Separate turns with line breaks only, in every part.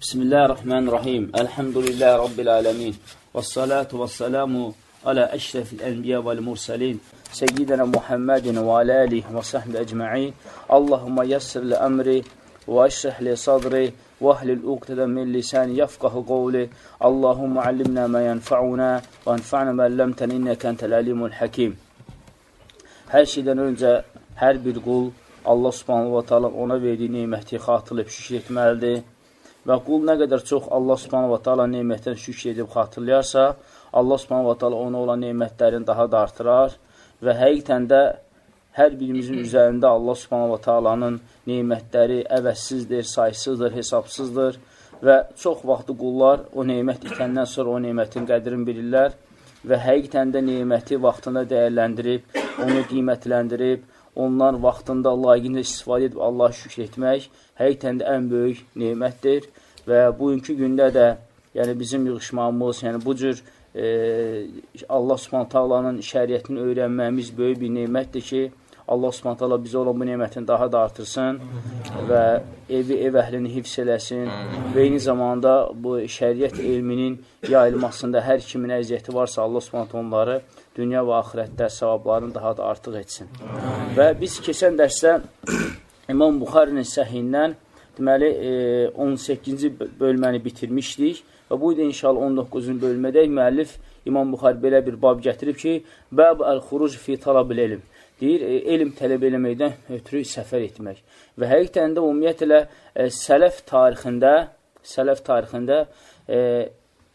Bismillahirrahmanirrahim. Elhamdülillahi Rabbil alemin. Və salatu və salamu alə əşrəfil ənbiyə vəl mursalin. Seyyidina Muhammedin və alə alih və sahbi əcma'in. Allahumma yassir li əmri və əşrəh li sadri və əhlil uqtədən min lisani yafqahı qovli. Allahumma allimna mə yənfa'una və ənfa'na mə əlləmtən innəkə entəl əlimul həkim. Hər şeydən öncə hər bir qul Allah subhanahu wa ta'ala ona verdiyi neyməti xatırlayıb şükür etməlidir. Və qul nə qədər çox Allah subhanahu wa ta'ala neymətdən şükür edib xatırlayarsa, Allah subhanahu wa ta'ala ona olan neymətlərini daha da artırar və həqiqətən də hər birimizin üzərində Allah subhanahu wa ta'alanın neymətləri əvəzsizdir, saysızdır, hesabsızdır və çox vaxtı qullar o neymət itəndən sonra o neymətin qədrini bilirlər və həqiqətən də neyməti vaxtında dəyərləndirib, onu qiymətləndirib, onlar vaxtında layiqində istifadə edib Allaha şükür etmək həqiqətən də ən böyük neymətdir və bugünkü gündə də yəni bizim yığışmamız, yəni bu cür e, Allah Subhanahu taalanın şəriətini öyrənməyimiz böyük bir neymətdir ki, Allah Subhanahu taala bizə olan bu nemətini daha da artırsın və evi, ev əhlini hifz eləsin və eyni zamanda bu şəriət elminin yayılmasında hər kimin əziyyəti varsa Allah Subhanahu onları dünya və axirətdə savablarını daha da artıq etsin. Və biz keçən dərsdə İmam Buxarinin səhindən deməli, e, 18-ci bölməni bitirmişdik və bu idi inşallah 19-cu bölmədə müəllif İmam Buxar belə bir bab gətirib ki, Bəb əl-xuruc fi talabil elm. Deyir, e, elm tələb eləməkdən ötürü səfər etmək. Və həqiqətən də ümumiyyətlə e, sələf tarixində, sələf tarixində e,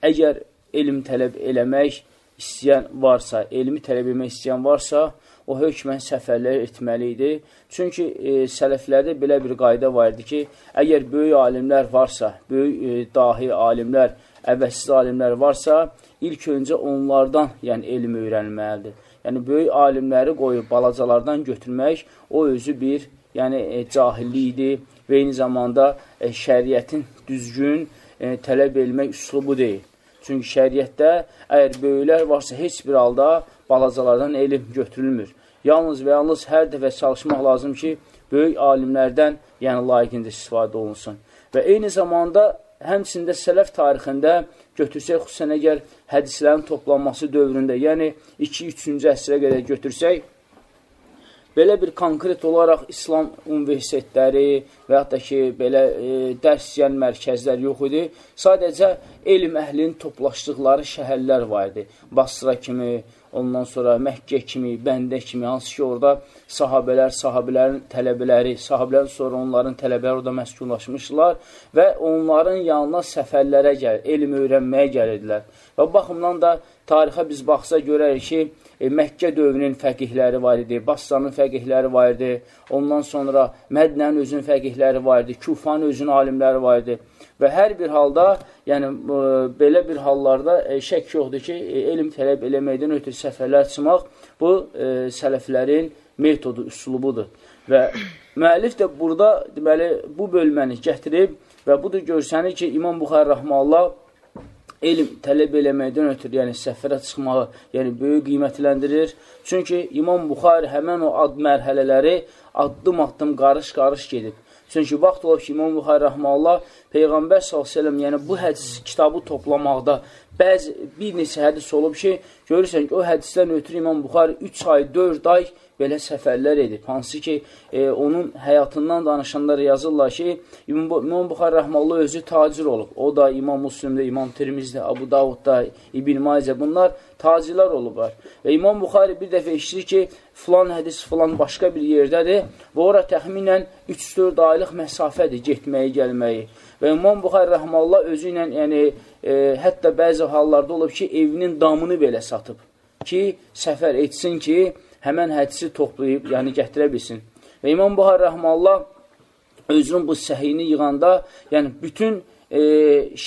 əgər elm tələb eləmək istəyən varsa, elmi tələb etmək istəyən varsa, o hökmən səfərlər etməli idi. Çünki e, sələflərdə belə bir qayda var idi ki, əgər böyük alimlər varsa, böyük e, dahi alimlər, əvəzsiz alimlər varsa, ilk öncə onlardan yəni elm öyrənilməlidir. Yəni, böyük alimləri qoyub balacalardan götürmək, o özü bir yəni, e, cahillikdir və eyni zamanda e, şəriətin düzgün e, tələb elmək üslubu deyil. Çünki şəriətdə əgər böyüklər varsa, heç bir halda balacalardan elm götürülmür. Yalnız və yalnız hər dəfə çalışmaq lazım ki, böyük alimlərdən, yəni layiqincə istifadə olunsun. Və eyni zamanda həmçində sələf tarixində götürsək, xüsusən əgər hədislərin toplanması dövründə, yəni 2-3-cü əsrə qədər götürsək, belə bir konkret olaraq İslam universitetləri və yaxud da ki, belə e, dərs deyən mərkəzlər yox idi. Sadəcə elm əhlinin toplaşdıqları şəhərlər var idi. Basra kimi, ondan sonra Məkkə kimi, Bəndə kimi, hansı ki, orada sahabələr, sahabələrin tələbələri, sahabələrin sonra onların tələbələri orada məskunlaşmışlar və onların yanına səfərlərə gəlir, elm öyrənməyə gəlirdilər. Və baxımdan da tarixə biz baxsa görərik ki, e, Məkkə dövrünün fəqihləri var idi, Bassanın fəqihləri var idi, ondan sonra Mədnənin özünün fəqihləri var idi, Kufanın özünün alimləri var idi. Və hər bir halda, yəni e, belə bir hallarda e, şək yoxdur ki, e, elm tələb eləməkdən ötürü səfərlər çıxmaq bu e, sələflərin metodu, üslubudur. Və müəllif də burada deməli bu bölməni gətirib və budur görsənir ki, İmam Buxar Rəhmallah elm tələb eləməkdən ötürü, yəni səfərə çıxmağı, yəni böyük qiymətləndirir. Çünki İmam Buxari həmən o ad mərhələləri addım-addım qarış-qarış gedib. Çünki vaxt olub ki, İmam Buxari Rəhmallah Peyğəmbər s.ə.v yəni bu hədis kitabı toplamaqda bəzi bir neçə hədis olub ki, görürsən ki, o hədisdən ötürü İmam Buxari 3 ay, 4 ay belə səfərlər edib. Hansı ki, e, onun həyatından danışanlar yazırlar ki, İmam Buxar Rəhmallah özü tacir olub. O da İmam Müslimdə, İmam Tirmizdə, Abu Davudda, İbn Macə bunlar tacirlər olublar. Və İmam Buxari bir dəfə işləyir ki, filan hədis filan başqa bir yerdədir və ora təxminən 3-4 aylıq məsafədir getməyi, gəlməyi. Və İmam Buxari Rəhmallah özü ilə, yəni, e, hətta bəzi hallarda olub ki, evinin damını belə satıb ki, səfər etsin ki, həmən hədisi toplayıb, yəni gətirə bilsin. Və İmam Buhar Rəhmallah özünün bu səhiyini yığanda, yəni bütün e,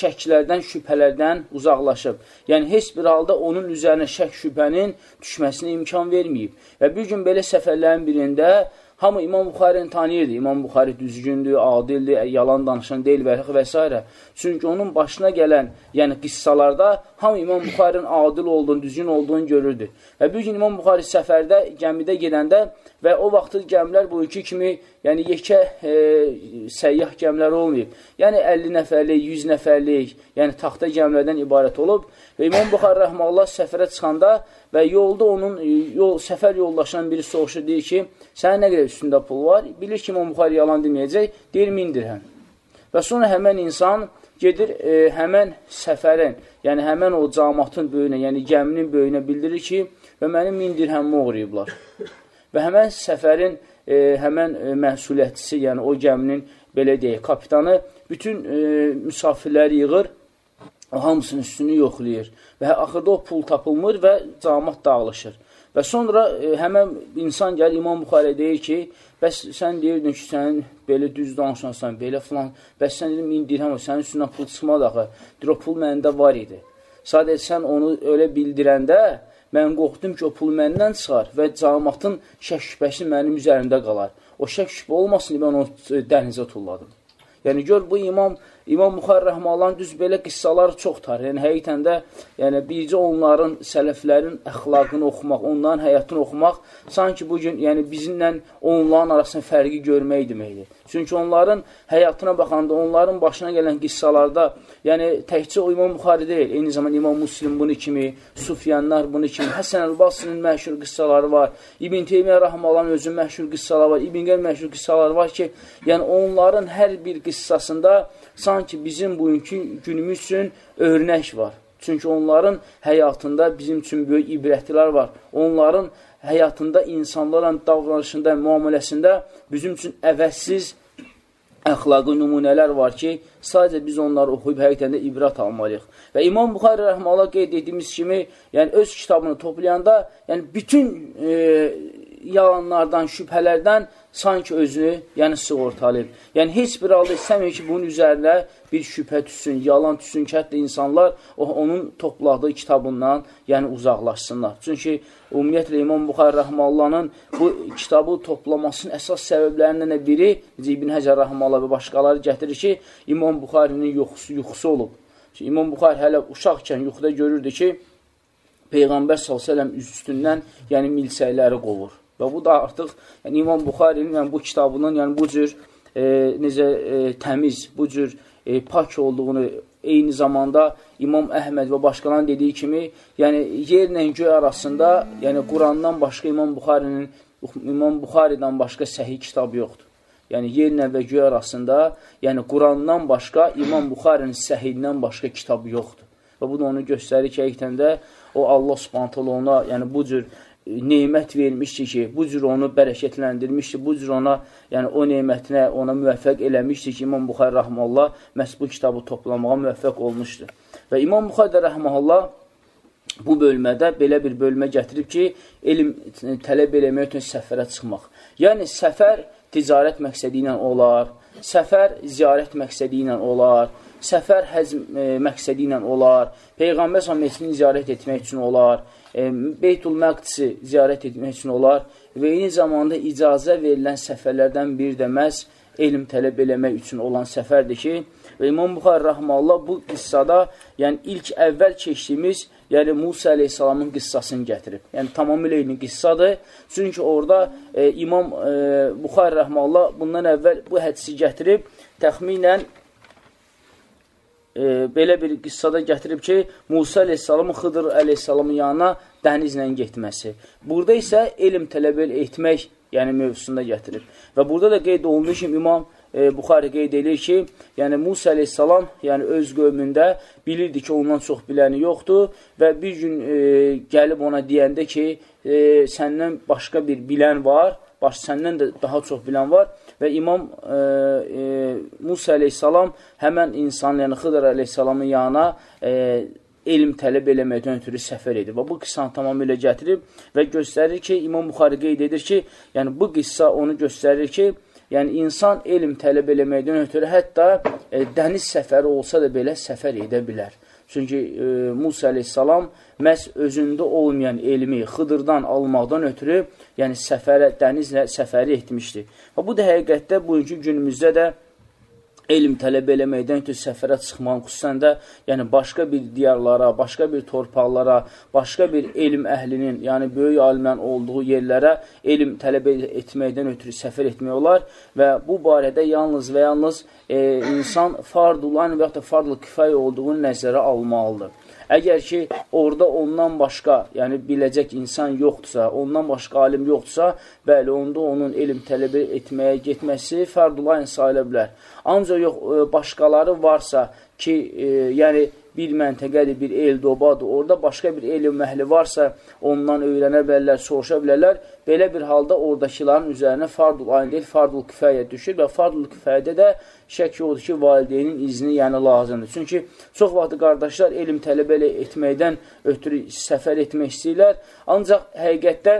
şəklərdən, şübhələrdən uzaqlaşıb. Yəni, heç bir halda onun üzərinə şək şübhənin düşməsinə imkan verməyib. Və bir gün belə səfərlərin birində Hamı İmam Buxarəni tanıyırdı. İmam Buxari düzgündür, adildir, yalan danışan deyil və, və s. Çünki onun başına gələn yəni qıssalarda hamı İmam Buxarinin adil olduğunu, düzgün olduğunu görürdü. Və bir gün İmam Buxari səfərdə, gəmidə gedəndə və o vaxtı gəmilər bu iki kimi yəni yekə e, səyyah gəmilər olmayıb. Yəni 50 nəfərlik, 100 nəfərlik, yəni taxta gəmlərdən ibarət olub və İmam Buxar rəhməllah səfərə çıxanda və yolda onun e, yol, səfər yoldaşından biri soruşur, deyir ki, sənin nə qədər üstündə pul var? Bilir ki, İmam Buxar yalan deməyəcək, deyir, min dirhəm. Və sonra həmən insan gedir e, həmən səfərin, yəni həmən o camatın böyünə, yəni gəminin böyünə bildirir ki, və mənim min dirhəmimi uğrayıblar. Və həmən səfərin e, həmən e, məsuliyyətçisi, yəni o gəminin belə deyək, kapitanı bütün e, müsafirləri yığır, hamısının üstünü yoxlayır və axırda o pul tapılmır və camat dağılışır. Və sonra e, həmən insan gəlir, İmam Buxarə deyir ki, bəs sən deyirdin ki, sənin belə düz danışansan, belə filan, bəs sən dedim, min dirhəm, sənin üstündən pul çıxmadı axı, deyir, o pul məndə var idi. Sadəcə sən onu elə bildirəndə, mən qorxdum ki, o pul məndən çıxar və camatın şək şübhəsi mənim üzərimdə qalar. O şək şübhə olmasın, mən onu dənizə tulladım. Yəni, gör, bu imam İmam Buxar Rəhmalan düz belə qıssalar çoxdur. Yəni, həqiqətən də yəni, bircə onların, sələflərin əxlaqını oxumaq, onların həyatını oxumaq, sanki bugün yəni, bizimlə onların arasında fərqi görmək deməkdir. Çünki onların həyatına baxanda, onların başına gələn qıssalarda, yəni təkcə o İmam Buxari deyil, eyni zaman İmam Muslim bunu kimi, Sufyanlar bunu kimi, Həsən Əl-Basrinin məşhur qıssaları var, İbn Teymiyyə Rəhmalan özün məşhur qıssaları var, İbn Qəm məşhur qıssaları var ki, yəni onların hər bir qıssasında sanki bizim bugünkü günümüz üçün örnək var. Çünki onların həyatında bizim üçün böyük ibrətlər var. Onların həyatında, insanlarla davranışında, müamiləsində bizim üçün əvəzsiz əxlaqı nümunələr var ki, sadəcə biz onları oxuyub həqiqətən də ibrət almalıyıq. Və İmam Buxari rəhməllah qeyd etdiyimiz kimi, yəni öz kitabını toplayanda, yəni bütün e, yalanlardan, şübhələrdən sanki özünü, yəni sığortalayıb. Yəni, heç bir halda istəmir ki, bunun üzərinə bir şübhə düşsün, yalan düşsün ki, hətta insanlar onun topladığı kitabından yəni uzaqlaşsınlar. Çünki ümumiyyətlə İmam Buxar Rəhmallahın bu kitabı toplamasının əsas səbəblərindən biri İbn Həcər Rəhmallah və başqaları gətirir ki, İmam Buxarinin yuxusu, yuxusu olub. Ki, İmam Buxar hələ uşaqkən yuxuda görürdü ki, Peyğəmbər s.ə.v üstündən yəni milsəkləri qovur. Və bu da artıq yəni, İmam Buxarinin yəni, bu kitabının yəni, bu cür e, necə e, təmiz, bu cür e, pak olduğunu eyni zamanda İmam Əhməd və başqalarının dediyi kimi, yəni yerlə göy arasında, yəni Qurandan başqa İmam Buxarinin İmam Buxaridən başqa səhih kitab yoxdur. Yəni yerlə və göy arasında, yəni Qurandan başqa İmam Buxarinin səhihindən başqa kitab yoxdur. Və bu da onu göstərir ki, həqiqətən də o Allah Subhanahu ona, yəni bu cür neymət vermişdi ki, bu cür onu bərəkətləndirmişdi, bu cür ona, yəni o neymətinə ona müvəffəq eləmişdi ki, İmam Buxar Rəhməllah məhz bu kitabı toplamağa müvəffəq olmuşdu. Və İmam Buxar Rəhməllah bu bölmədə belə bir bölmə gətirib ki, elm tələb eləmək üçün səfərə çıxmaq. Yəni, səfər ticarət məqsədi ilə olar, səfər ziyarət məqsədi ilə olar, səfər həz e, məqsədi ilə olar, Peyğəmbər s.ə.v-ni ziyarət etmək üçün olar, e, Beytul Məqdisi ziyarət etmək üçün olar və eyni zamanda icazə verilən səfərlərdən bir də məhz elm tələb eləmək üçün olan səfərdir ki, və İmam Buxar Rəhmallah bu qıssada, yəni ilk əvvəl keçdiyimiz, yəni Musa əleyhissalamın qıssasını gətirib. Yəni tamamilə eyni qıssadır. Çünki orada e, İmam e, Buxar Rəhmallah bundan əvvəl bu hədisi gətirib, təxminən e, belə bir qıssada gətirib ki, Musa əleyhissalamın Xıdır əleyhissalamın yanına dənizlə getməsi. Burada isə elm tələb etmək, yəni mövzusunda gətirib. Və burada da qeyd olunduğu kimi İmam e, Buxari qeyd edir ki, yəni Musa əleyhissalam yəni öz qövmündə bilirdi ki, ondan çox biləni yoxdur və bir gün e, gəlib ona deyəndə ki, e, səndən başqa bir bilən var, baş səndən də daha çox bilən var və İmam e, e, Musa əleyhissalam həmən insan, yəni Xıdır əleyhissalamın yanına e, elm tələb eləməkdən ötürü səfər edir. Və bu qıssanı tamamilə gətirib və göstərir ki, İmam Buxari qeyd edir ki, yəni bu qıssa onu göstərir ki, yəni insan elm tələb eləməkdən ötürü hətta e, dəniz səfəri olsa da belə səfər edə bilər. Çünki e, Musa əleyhissalam məhz özündə olmayan elmi Xıdırdan almaqdan ötürü, yəni səfərə, dənizlə səfəri etmişdi. Və bu da həqiqətdə bugünkü günümüzdə də elm tələb eləməkdən ötürü səfərə çıxmaq, xüsusən də yəni başqa bir diyarlara, başqa bir torpaqlara, başqa bir elm əhlinin, yəni böyük alimlərin olduğu yerlərə elm tələb etməkdən ötürü səfər etmək olar və bu barədə yalnız və yalnız e, insan fardulan və yaxud da fardlı kifayə olduğunu nəzərə almalıdır. Əgər ki, orada ondan başqa, yəni biləcək insan yoxdursa, ondan başqa alim yoxdursa, bəli, onda onun elm tələb etməyə getməsi fərdulayın sayıla bilər. Ancaq yox, e, başqaları varsa ki, e, yəni bir məntəqədir, bir el dobadır, orada başqa bir elm məhli varsa, ondan öyrənə bilərlər, soruşa bilərlər. Belə bir halda oradakıların üzərinə fardul ayn deyil, fardul küfəyə düşür və fardul küfəyədə də şək yoxdur ki, valideynin izni yəni lazımdır. Çünki çox vaxtı qardaşlar elm tələb etməkdən ötürü səfər etmək istəyirlər, ancaq həqiqətdə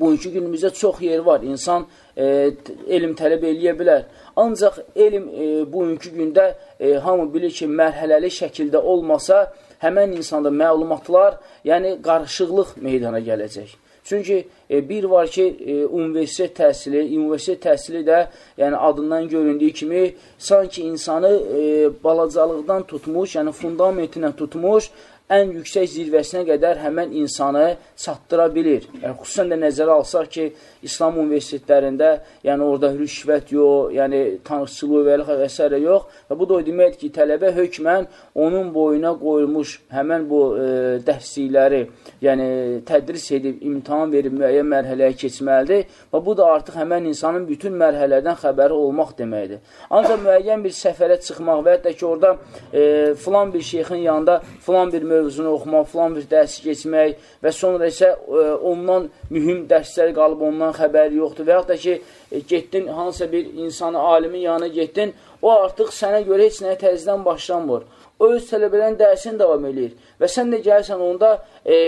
bugünkü günümüzdə çox yer var. İnsan e, elm tələb eləyə bilər. Ancaq elm e, bugünkü gündə e, hamı bilir ki, mərhələli şəkildə olmasa, həmən insanda məlumatlar, yəni qarışıqlıq meydana gələcək. Çünki e, bir var ki, e, universitet təhsili, universitet təhsili də yəni adından göründüyü kimi sanki insanı e, balacalıqdan tutmuş, yəni fundamentindən tutmuş, ən yüksək zirvəsinə qədər həmən insanı çatdıra bilir. Yəni, xüsusən də nəzərə alsaq ki, İslam universitetlərində, yəni orada rüşvət yox, yəni tanışçılığı və və s. yox və bu da o deməkdir ki, tələbə hökmən onun boyuna qoyulmuş həmən bu e, dərslikləri, yəni tədris edib, imtihan verib müəyyən mərhələyə keçməlidir və bu da artıq həmən insanın bütün mərhələlərdən xəbəri olmaq deməkdir. Ancaq müəyyən bir səfərə çıxmaq və hətta ki, orada e, filan bir şeyxin yanında filan bir mövzunu oxumaq, filan bir dərsi keçmək və sonra isə e, ondan mühüm dərslər qalıb ondan xəbəri yoxdur və yaxud da ki, e, getdin hansısa bir insanı, alimin yanına getdin, o artıq sənə görə heç nəyə təzdən başlamır. O öz tələbələrin dərsini davam edir və sən də gəlsən onda e,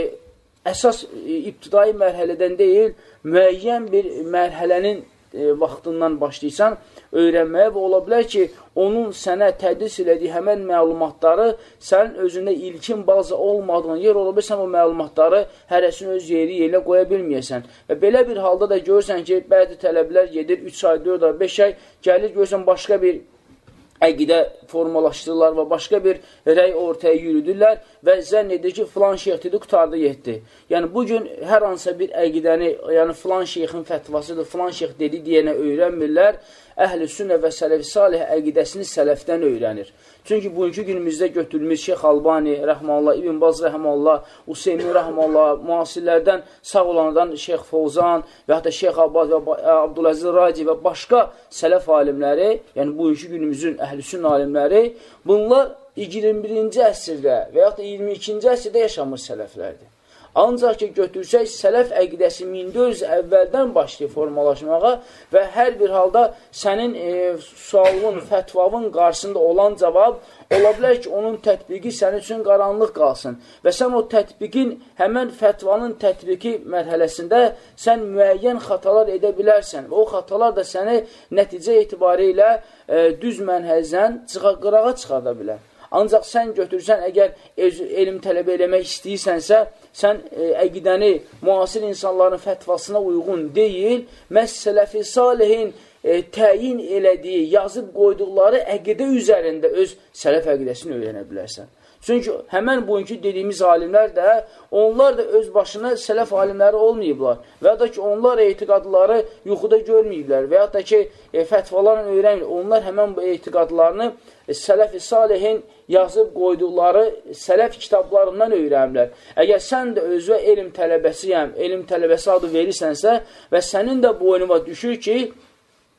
əsas e, ibtidai mərhələdən deyil, müəyyən bir mərhələnin e, vaxtından başlayırsan, öyrənməyə və ola bilər ki, onun sənə tədris elədiyi həmən məlumatları sənin özündə ilkin baza olmadığın yer ola bilər, sən o məlumatları hərəsini öz yeri yerinə qoya bilməyəsən. Və belə bir halda da görürsən ki, bəzi tələblər gedir 3 ay, 4 ay, 5 ay, gəlir görürsən başqa bir əqidə formalaşdırırlar və başqa bir rəy ortaya yürüdürlər və zənn edir ki, filan şeyx dedi, qutardı, yetdi. Yəni, bugün hər hansısa bir əqidəni, yəni filan şeyxin fətvasıdır, filan şeyx dedi deyənə öyrənmirlər əhl-i sünnə və sələf-i salih əqidəsini sələfdən öyrənir. Çünki bugünkü günümüzdə götürülmüş Şeyx Albani, rəhmallah, İbn Baz rəhmallah, Useymin rəhmallah, müasirlərdən sağ olanlardan Şeyx Fovzan və hətta Şeyx Abbas və Abdüləziz Raci və başqa sələf alimləri, yəni bugünkü günümüzün əhl-i sünnə alimləri, bunlar 21-ci əsrdə və yaxud da 22-ci əsrdə yaşamış sələflərdir. Ancaq ki, götürsək, sələf əqidəsi 1400 əvvəldən başlayıb formalaşmağa və hər bir halda sənin e, sualın, fətvavın qarşısında olan cavab ola bilər ki, onun tətbiqi sənin üçün qaranlıq qalsın və sən o tətbiqin, həmən fətvanın tətbiqi mərhələsində sən müəyyən xatalar edə bilərsən və o xatalar da səni nəticə etibarı ilə e, düz mənhəzdən qırağa çıxarda bilər. Ancaq sən götürsən, əgər elm tələb eləmək istəyirsənsə, sən e, əqidəni müasir insanların fətvasına uyğun deyil, məhz sələfi salihin e, təyin elədiyi, yazıb qoyduqları əqidə üzərində öz sələf əqidəsini öyrənə bilərsən. Çünki həmən bugünkü dediyimiz alimlər də, onlar da öz başına sələf alimləri olmayıblar. Və ya da ki, onlar etiqadları yuxuda görməyiblər. Və ya da ki, e, fətvalarla öyrənmir. Onlar həmən bu etiqadlarını e, sələf-i salihin yazıb qoyduqları sələf kitablarından öyrənirlər. Əgər sən də özünə elm tələbəsiyəm, elm tələbəsi adı verirsənsə və sənin də boynuma düşür ki,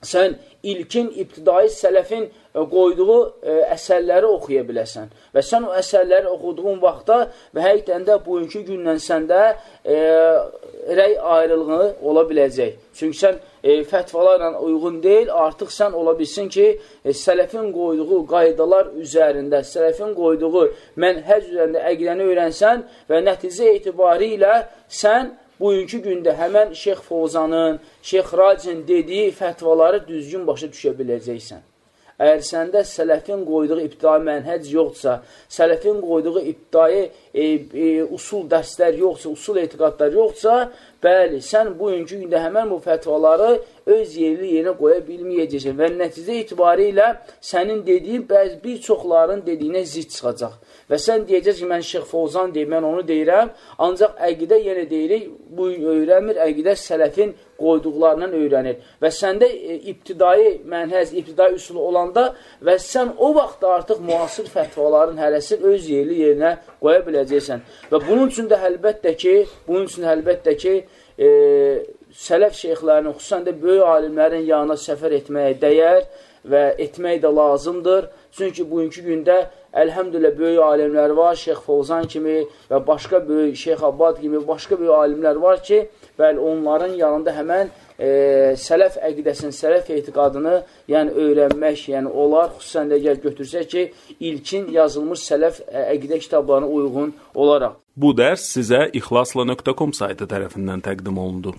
sən ilkin ibtidai sələfin e, qoyduğu e, əsərləri oxuya biləsən. Və sən o əsərləri oxuduğun vaxtda və həqiqdən də bugünkü gündən səndə ə, rəy ayrılığı ola biləcək. Çünki sən e, fətvalarla uyğun deyil, artıq sən ola bilsin ki, e, sələfin qoyduğu qaydalar üzərində, sələfin qoyduğu mənhəc üzərində əqidəni öyrənsən və nəticə etibarı ilə sən bugünkü gündə həmən Şeyx Fovzanın, Şeyx Racin dediyi fətvaları düzgün başa düşə biləcəksən. Əgər səndə sələfin qoyduğu ibtidai mənhəc yoxdursa, sələfin qoyduğu ibtidai e, e, usul dərslər yoxdursa, usul etiqadlar yoxdursa, bəli, sən bugünkü gündə həmən bu fətvaları öz yerli yerinə qoya bilməyəcəksən və nəticə itibarı ilə sənin dediyin bəzi bir çoxların dediyinə zid çıxacaq. Və sən deyəcəksən ki, mən Şeyx Fozan deyim, mən onu deyirəm, ancaq əqidə yenə deyirik, bu öyrənmir, əqidə sələfin qoyduqlarından öyrənir. Və səndə e, ibtidai mənhəz, ibtidai üsulu olanda və sən o vaxt artıq müasir fətvaların hərəsini öz yerli yerinə qoya biləcəksən. Və bunun üçün də əlbəttə ki, bunun üçün əlbəttə ki, e, sələf şeyxlərinin, xüsusən də böyük alimlərin yanına səfər etməyə dəyər və etmək də lazımdır. Çünki bugünkü gündə əlhəmdülə böyük alimlər var, Şeyx Fovzan kimi və başqa böyük Şeyx Abbad kimi başqa böyük alimlər var ki, bəli, onların yanında həmən e, sələf əqidəsinin, sələf etiqadını yəni öyrənmək, yəni olar, xüsusən də əgər götürsək ki, ilkin yazılmış sələf əqidə kitablarına uyğun olaraq.
Bu dərs sizə ixlasla.com saytı tərəfindən təqdim olundu.